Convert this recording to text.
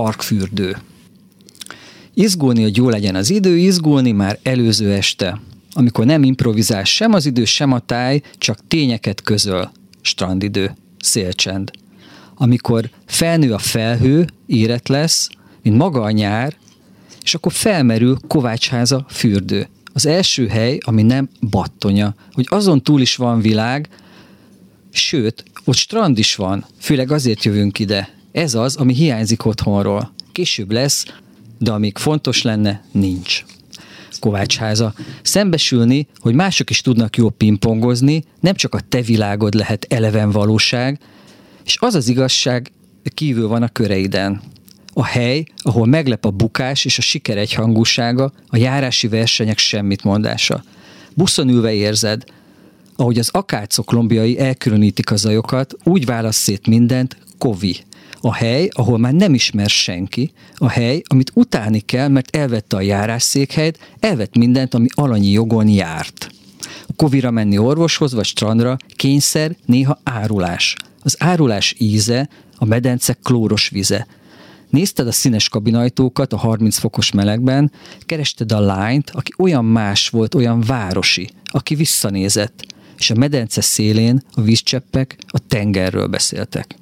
parkfürdő. Izgulni, hogy jó legyen az idő, izgulni már előző este, amikor nem improvizál sem az idő, sem a táj, csak tényeket közöl. Strandidő, szélcsend. Amikor felnő a felhő, érett lesz, mint maga a nyár, és akkor felmerül Kovácsháza fürdő. Az első hely, ami nem battonya, hogy azon túl is van világ, sőt, ott strand is van, főleg azért jövünk ide. Ez az, ami hiányzik otthonról. Később lesz, de amíg fontos lenne, nincs. Kovácsháza. Szembesülni, hogy mások is tudnak jól pingpongozni, nem csak a te világod lehet eleven valóság, és az az igazság kívül van a köreiden. A hely, ahol meglep a bukás és a siker egyhangúsága, a járási versenyek semmit mondása. Buszon ülve érzed, ahogy az akácok lombjai elkülönítik a zajokat, úgy válasz szét mindent, kovi. A hely, ahol már nem ismer senki, a hely, amit utálni kell, mert elvette a járásszékhelyt, elvett mindent, ami alanyi jogon járt. Kovira menni orvoshoz vagy strandra kényszer, néha árulás. Az árulás íze, a medence klóros vize. Nézted a színes kabinajtókat a 30 fokos melegben, kerested a lányt, aki olyan más volt, olyan városi, aki visszanézett, és a medence szélén a vízcseppek a tengerről beszéltek.